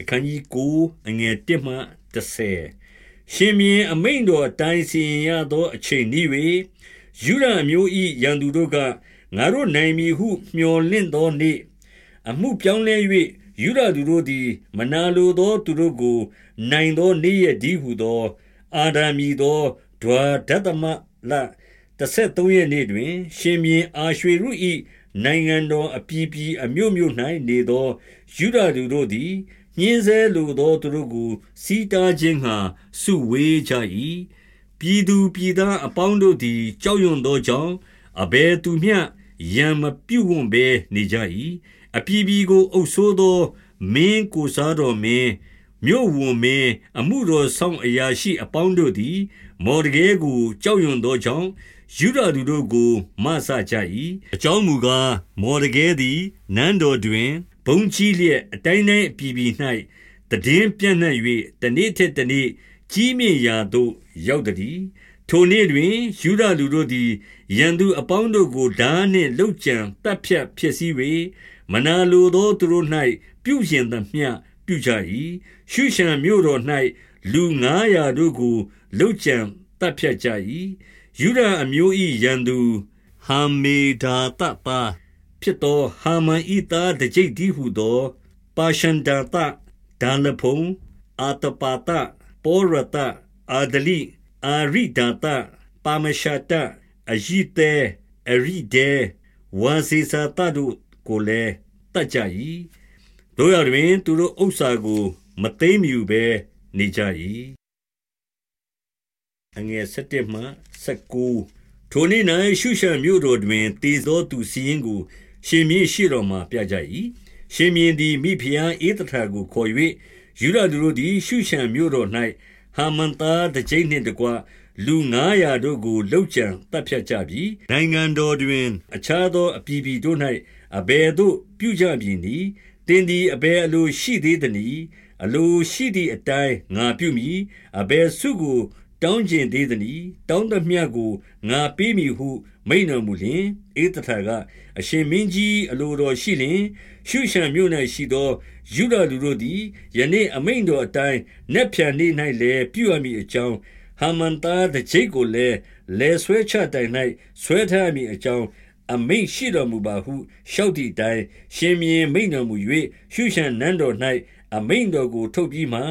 အခန်းကြီး9အငယ်1မှ30ရှင်မြင်းအမိန်တော်အတိုင်းစီရင်ရသောအချိန်ဤ၍ယူရအမျိုး၏ရန်သူတို့ကငါတို့နိုင်မည်ဟုမျှော်လင့်သောနေ့အမှုပြောင်းလဲ၍ယူရသူတို့သည် မနာလိုသောသူတို့ကို နိုင်သောနေ့ရက်ဒီဟုသော အာဒာမီသောဒွါဒသမလ33ရက်နေ့တွင် ရှင်မြင်းအာရွှေရု၏နိုင်ငံတော်အပြည်ပြည်အမျိုးမျိုး၌နေသောယူဒသူတို့သည် ညှင်းဆဲလိုသောသူတို့ကို စီးတားခြင်းငှါစုဝေးကြ၏။ပြည်သူပြည်သားအပေါင်းတို့သည် ကြောက်ရွံ့သောကြောင့်၊အဘယ်သူမျှရန်မပြုဝံ့ဘဲနေကြ၏။အပြည်ပြည်ကိုအုပ်စိုးသောမင်းကိုစားတော်မင်း၊မြို့ဝန်မင်း၊အမှုတော်စောင့်အရာရှိအပေါင်းတို့သည် မော်ဒကဲကိုကြောက်ရွံ့သောကြောင့်၊ယုဒလူတို့ကိုမစကြ၏။အကြောင်းမူကား၊မော်ဒကဲသည်နန်းတော်တွင် ဘုန်းကြီးလျက်အတိုင်းတိုင်းအပြည်ပြည်၌သိတင်းပြန့်နှံ့၍တနေ့ထက်တနေ့ကြီးမြင့်ရာသို့ရောက်သတည်း။ထိုနေ့တွင်ယုဒလူတို့သည်ရန်သူအပေါင်းတို့ကိုထားနှင့်လုပ်ကြံသတ်ဖြတ်ဖျက်ဆီး၍၊မနာလိုသောသူတို့၌ပြုချင်သမျှပြုကြ၏။ရှုရှန်မြို့တော်၌လူငါးရာတို့ကိုလုပ်ကြံသတ်ဖြတ်ကြ၏။ယုဒအမျိုး၏ရန်သူဟမ္မေဒါသသား ဖြစ်သော ဟာမန်၏သားတကျိပ်တည်းဟူသော ပါရှန်ဒါသ၊ဒါလဖုန်၊အာတပါသ၊ပေါရသ၊အာဒလိ၊အာရိဒါသ၊ပါမရှာတ၊အရိသဲ၊အရိဒဲ၊ဝါစေစာသတို့ကိုလည်းသတ်ကြ၏။သို့ရာတွင် သူတို့ဥစ္စာကို မသိမ်းမယူဘဲနေကြ၏။ထိုနေ့၌ရှုရှန်မြို့တော်တွင်သေသောသူစာရင်းကို ရှင်ဘုရင်ရှေ့တော်မှာပြကြ၏။ရှင်ဘုရင်သည်မိဖုရားဧသတာကိုခေါ်၍၊ယုဒလူတို့သည်ရှုရှန်မြို့တော်၌ဟာမန်သားတကျိပ်နှင့်တကွလူငါးရာတို့ကိုလုပ်ကြံသတ်ဖြတ်ကြပြီ။နိုင်ငံတော်တွင် အခြားသောအပြည်ပြည်တို့၌အဘယ်သို့ပြုကြမည်နည်း။သင်သည်အဘယ်အလိုရှိသေးသနည်း။အလိုရှိသည်အတိုင်းငါပြုမည်။အဘယ်ဆုကို တောင်းချင်သေးသနည်း။တောင်းသမျှကိုငါပေးမည်ဟု မိန့်တော်မူလျှင်၊ဧသတာကအရှင်မင်းကြီးအလိုတော်ရှိလျှင်၊ရှုရှန်မြို့၌ရှိသောယုဒလူတို့သည်ယနေ့အမိန့်တော်အတိုင်းနက်ဖြန်နေ့၌လည်းပြုရမည်အကြောင်း၊ဟာမန်သားတကျိပ်ကိုလည်းလည်ဆွဲချတိုင်၌ဆွဲထားရမည်အကြောင်းအမိန့်ရှိတော်မူပါဟုလျှောက်သည်အတိုင်း၊ရှင်ဘုရင်မိန့်တော်မူ၍ရှုရှန်နန်းတော်၌အမိန့်တော်ကိုထုတ်ပြီးမှ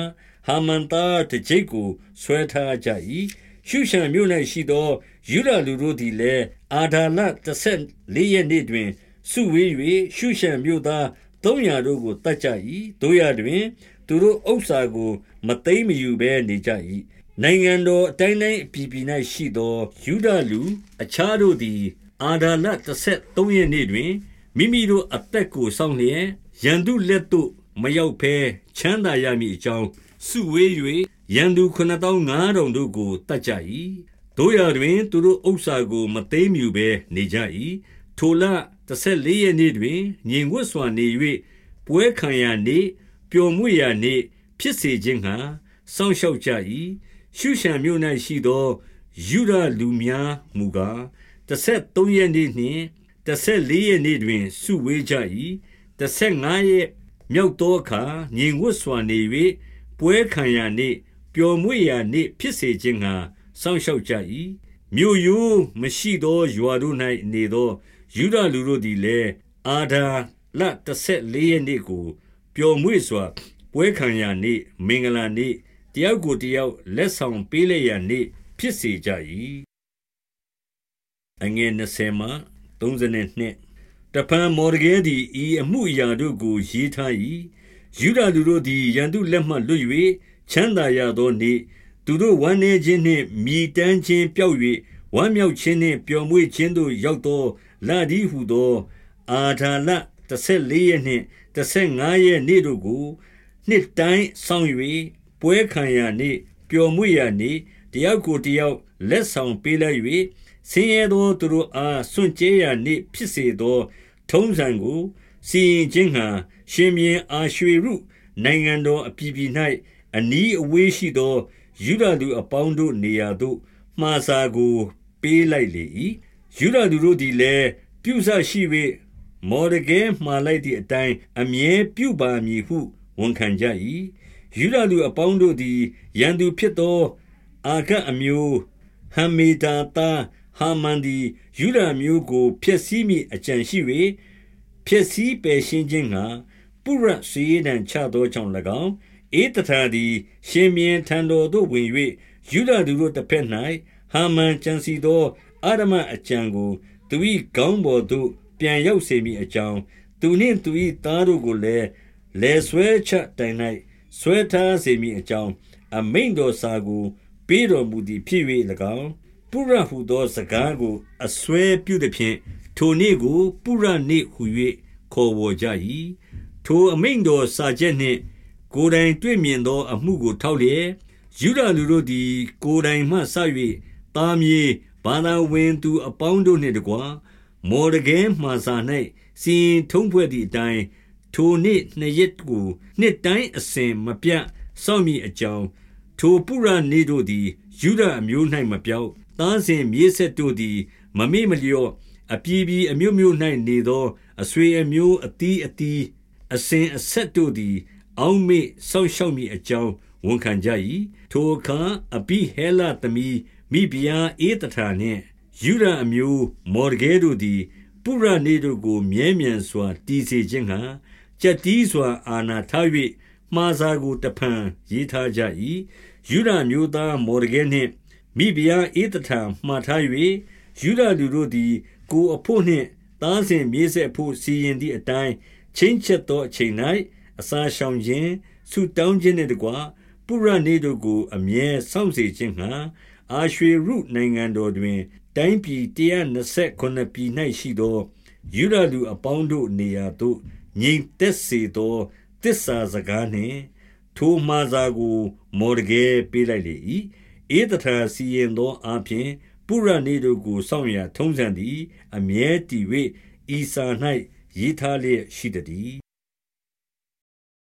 ဟာမန်သားတကျိပ်ကိုဆွဲထားကြ၏။ရှုရှန်မြို့၌ရှိသောယုဒလူတို့သည်လည်းအာဒါလတဆယ်လေးရက်နေ့တွင်စုဝေး၍ရှုရှန်မြို့သားသုံးရာတို့ကိုတတ်ကြ၏။တို့ရတွင် သူတို့ဥစ္စာကို မသိမ်းမယူဘဲနေကြ၏။နိုင်ငံတော်အတိုင်းတိုင်းအပြည်ပြည်၌ရှိသောယုဒလူ အခြားတို့သည် အာဒါလတဆယ်သုံးရက်နေ့တွင်မိမိတို့အသက်ကိုစောင့်လျက်ရန်သူလက်သို့မရောက်ဘဲချမ်းသာရမည်အကြောင်း စုဝေး၍ရန်သူခုနစ်သောင်းငါးထောင်တို့ကိုတတ်ကြ၏။တို့ရာတွင်သူတို့ဥစ္စာကိုမသိမ်းမြူဘဲနေကြ၏။ထိုလတဆယ်လေးရက်နေ့တွင်ငြိမ်ဝတ်စွာနေ၍ပွဲခံရာနေ့ပျော်မွေ့ရာနေ့ဖြစ်စေခြင်းငှါစောင့်ရှောက်ကြ၏။ရှုရှန်မြို့၌ရှိသောယူဒလူများမူကားတဆယ်သုံးရက်နေ့နှင့်တဆယ်လေးရက်နေ့တွင်စုဝေးကြ၏။တဆယ်ငါးရက်မြောက်သောအခါငြိမ်ဝတ်စွာနေ၍ ပွဲခံရာနေ့ပျော်မွေ့ရာနေ့ဖြစ်စေခြင်းငှါစောင့်ရှောက်ကြ၏။မြို့ရိုးမရှိသောရွာတို့၌နေသောယုဒလူတို့သည်လည်းအာဒါလတဆယ်လေးရက်နေ့ကိုပျော်မွေ့စွာ ပွဲခံရာနေ့မင်္ဂလာနေ့တယောက်ကိုတယောက်လက်ဆောင်ပေးလျက်နေ့ဖြစ်စေကြ၏။အငယ်20မှ32တပံမော်ဒကဲသည်ဤအမှုအရာတို့ကိုရေးထား၏။ ယုဒလူတို့သည် ရန်သူလက်မှလွတ်၍ချမ်းသာရသောနေ့ သူတို့ဝမ်းနည်းခြင်းနှင့် မြည်တမ်းခြင်းပျောက်၍ဝမ်းမြောက်ခြင်းနှင့် ပျော်မွေ့ခြင်းသို့ ရောက်သောလတည်းဟူသော အာဒါလတဆယ်လေးရက်နှင့် တဆယ်ငါးရက်နေ့တို့ကို နှစ်တိုင်းဆောင်၍ပွဲခံရာနေ့ ပျော်မွေ့ရာနေ့ တယောက်ကိုတယောက် လက်ဆောင်ပေးလိုက်၍ဆင်းရဲသောသူတို့အား စွန့်ကြဲရာနေ့ဖြစ်စေသော ထုံးစံကို စီရင်ခြင်းဟံ ရှင်မြင်းအာရွှေရုနိုင်ငံတော်အပြည်ပြည်၌အနီးအဝေးရှိသောယုဒလူအပေါင်းတို့နေရာသို့မှားစာကို ပေးလိုက်လေ၏ယုဒလူတို့သည်လည်းပြုစရှိ၍မော်ဒကဲမှားလိုက်သည့်အတိုင်းအမြဲပြုပါမည်ဟုဝန်ခံကြ၏ယူဒလူအပေါင်းတို့သည်ရန်သူဖြစ်သော အာဂတ်အမျိုးဟမ္မေဒါသားဟာမန်သည်ယူဒမျိုးကိုဖျက်ဆီးမိအကြံရှိ၍ဖျက်ဆီးပယ်ရှင်းခြင်းငှာ ပုရဆွေးဒံချသောကြောင့်၎င်းဧတထာသည် ရှင်မြင်းထံတော်သို့ဝင်၍ယူဒသူတို့တစ်ဖက်၌ဟာမန်ကြံစီသောအာရမအကြံကိုသူ၏ခေါင်းပေါ်သို့ပြန်ရောက်စေမိအကြောင်းသူနှင့်သူ၏သားတို့ကိုလည်းလဲဆွဲချက်တိုင်၌ဆွဲထားစေမိအကြောင်းအမိန်တော်စာကို ပေးတော်မူသည်ဖြစ်၍၎င်းပုရဟုသောစကားကိုအစွဲပြုသည်ဖြင့်ထိုနေ့ကို ပုရနေ့ဟု၍ခေါ်ဝေါ်ကြ၏ ထိုအမိန်တော်စာချက်နှင့် ကိုယ်တိုင်တွေ့မြင်သော အမှုကို ထောက်လျက်ယူဒလူတို့သည် ကိုယ်တိုင်မှဆ၍သားမြေဘာသာဝင်သူအပေါင်းတို့နှင့်တကွ မော်ဒကဲမှစာ၌စီရင်ထုံးဖွဲ့သည့်အတိုင်း ထိုနေ့နှစ်ရက်ကို နှစ်တိုင်းအစဉ်မပြတ်စောင့်မိအကြောင်း ထိုပုရနေ့တို့သည်ယူဒအမျိုး၌မပြောက် သားစဉ်မြေးဆက်တို့သည် မမေ့မလျော့ အပြည်ပြည်အမျိုးမျိုး၌နေသော အဆွေအမျိုးအသီးအသီး အစဉ်အဆက်တို့သည် အောက်မေ့ဆောက်ရှောက်မိအကြောင်းဝန်ခံကြ၏ထိုအခါအဘိဟဲလသမီးမိဖုရားဧတထာနှင့်ယူဒအမျိုးမော်ဒကဲတို့သည် ပုရနေ့တို့ကို မြဲမြံစွာတည်စေခြင်းဟံကြက်တီးစွာအာနာထား၍မှားစာကိုတဖန်ရေးထားကြ၏ယူဒမျိုးသားမော်ဒကဲနှင့်မိဖုရားဧတထာမှားထား၍ယူဒလူတို့သည် ကိုအဖို့နှင့်သားစဉ်မြေးဆက်ဖို့စီရင်သည့်အတိုင်း ချင်းချက်သောအချိန်၌အစာရှောင်ခြင်းဆုတောင်းခြင်းနှင့်တကွပုရနေ့တို့ကို အမြဲစောင့်စေခြင်းဟံအာရွှေရုနိုင်ငံတော်တွင် တိုင်းပြည်129ပြည်၌ရှိသောယူဒလူအပေါင်းတို့နေရာသို့ငြိမ်သက်စေသောတစ္ဆာစကားနှင့်ထိုမှားစာကိုမော်ဒကဲပေးလိုက်လေ၏ဧတထာစီရင်သောအပြင်ပုရနေ့တို့ကိုစောင့်ရထုံးစံသည် အမြဲတည်၍ဤစာ၌ ရေးထားလျက်ရှိသည်